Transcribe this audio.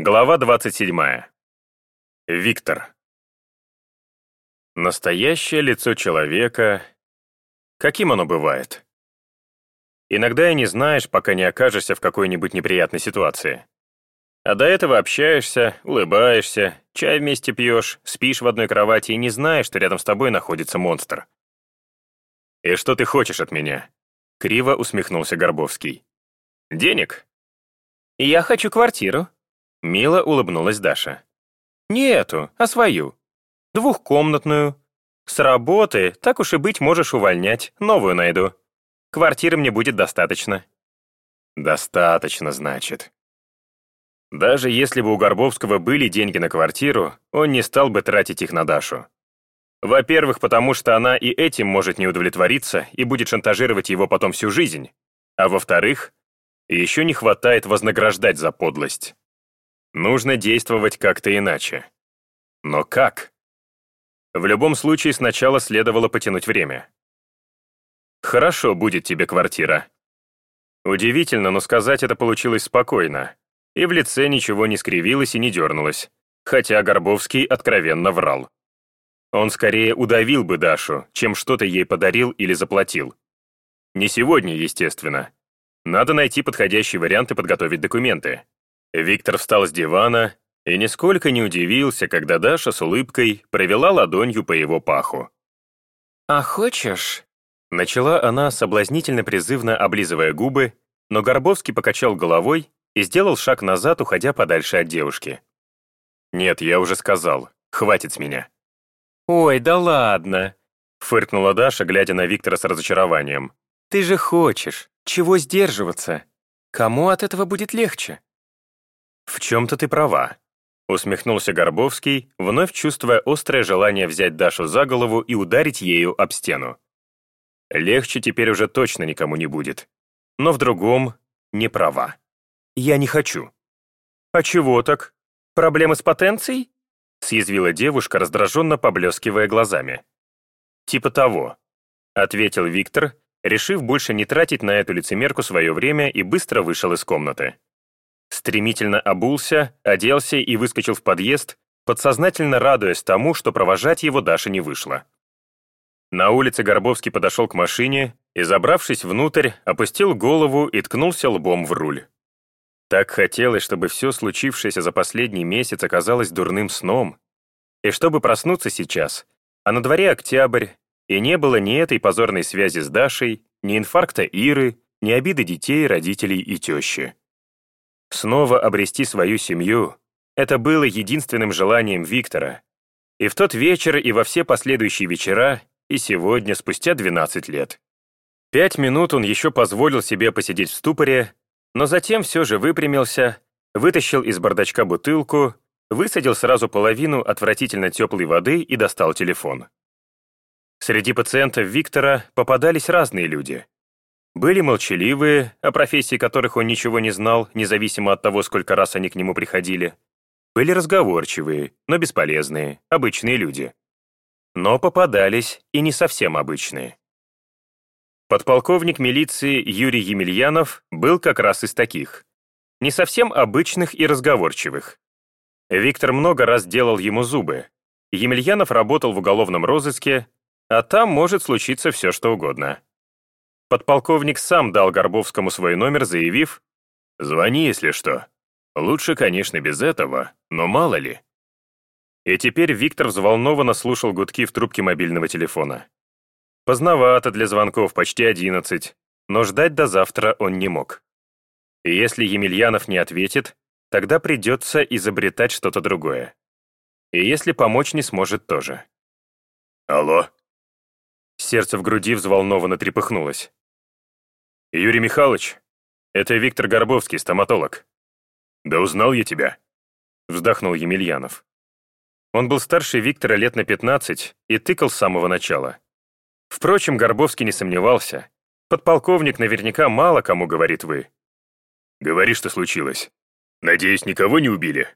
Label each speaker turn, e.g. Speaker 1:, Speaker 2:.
Speaker 1: Глава 27. Виктор. Настоящее лицо человека. Каким оно бывает? Иногда и не знаешь, пока не окажешься в какой-нибудь неприятной ситуации. А до этого общаешься, улыбаешься, чай вместе пьешь, спишь в одной кровати и не знаешь, что рядом с тобой находится монстр. «И что ты хочешь от меня?» Криво усмехнулся Горбовский. «Денег?» «Я хочу квартиру», Мило улыбнулась Даша. «Не эту, а свою. Двухкомнатную. С работы, так уж и быть, можешь увольнять, новую найду. Квартиры мне будет достаточно». «Достаточно, значит». Даже если бы у Горбовского были деньги на квартиру, он не стал бы тратить их на Дашу. Во-первых, потому что она и этим может не удовлетвориться и будет шантажировать его потом всю жизнь. А во-вторых, еще не хватает вознаграждать за подлость. Нужно действовать как-то иначе. Но как? В любом случае сначала следовало потянуть время. «Хорошо будет тебе квартира». Удивительно, но сказать это получилось спокойно, и в лице ничего не скривилось и не дернулось, хотя Горбовский откровенно врал. Он скорее удавил бы Дашу, чем что-то ей подарил или заплатил. Не сегодня, естественно. Надо найти подходящий вариант и подготовить документы. Виктор встал с дивана и нисколько не удивился, когда Даша с улыбкой провела ладонью по его паху. «А хочешь?» Начала она, соблазнительно-призывно облизывая губы, но Горбовский покачал головой и сделал шаг назад, уходя подальше от девушки. «Нет, я уже сказал. Хватит с меня». «Ой, да ладно!» — фыркнула Даша, глядя на Виктора с разочарованием. «Ты же хочешь. Чего сдерживаться? Кому от этого будет легче?» «В чем-то ты права», — усмехнулся Горбовский, вновь чувствуя острое желание взять Дашу за голову и ударить ею об стену. Легче теперь уже точно никому не будет. Но в другом не права. Я не хочу. «А чего так? Проблемы с потенцией?» — съязвила девушка, раздраженно поблескивая глазами. «Типа того», — ответил Виктор, решив больше не тратить на эту лицемерку свое время и быстро вышел из комнаты. Стремительно обулся, оделся и выскочил в подъезд, подсознательно радуясь тому, что провожать его Даша не вышла. На улице Горбовский подошел к машине и, забравшись внутрь, опустил голову и ткнулся лбом в руль. Так хотелось, чтобы все случившееся за последний месяц оказалось дурным сном, и чтобы проснуться сейчас, а на дворе октябрь, и не было ни этой позорной связи с Дашей, ни инфаркта Иры, ни обиды детей, родителей и тещи. Снова обрести свою семью — это было единственным желанием Виктора. И в тот вечер, и во все последующие вечера, и сегодня, спустя 12 лет. Пять минут он еще позволил себе посидеть в ступоре, но затем все же выпрямился, вытащил из бардачка бутылку, высадил сразу половину отвратительно теплой воды и достал телефон. Среди пациентов Виктора попадались разные люди. Были молчаливые, о профессии которых он ничего не знал, независимо от того, сколько раз они к нему приходили. Были разговорчивые, но бесполезные, обычные люди. Но попадались и не совсем обычные. Подполковник милиции Юрий Емельянов был как раз из таких. Не совсем обычных и разговорчивых. Виктор много раз делал ему зубы. Емельянов работал в уголовном розыске, а там может случиться все, что угодно. Подполковник сам дал Горбовскому свой номер, заявив, «Звони, если что. Лучше, конечно, без этого, но мало ли». И теперь Виктор взволнованно слушал гудки в трубке мобильного телефона. Поздновато для звонков, почти одиннадцать, но ждать до завтра он не мог. И если Емельянов не ответит, тогда придется изобретать что-то другое. И если помочь не сможет тоже. «Алло?» Сердце в груди взволнованно трепыхнулось. «Юрий Михайлович, это Виктор Горбовский, стоматолог». «Да узнал я тебя», — вздохнул Емельянов. Он был старше Виктора лет на 15 и тыкал с самого начала. Впрочем, Горбовский не сомневался. Подполковник наверняка мало кому говорит «вы». «Говори, что случилось. Надеюсь, никого не убили?»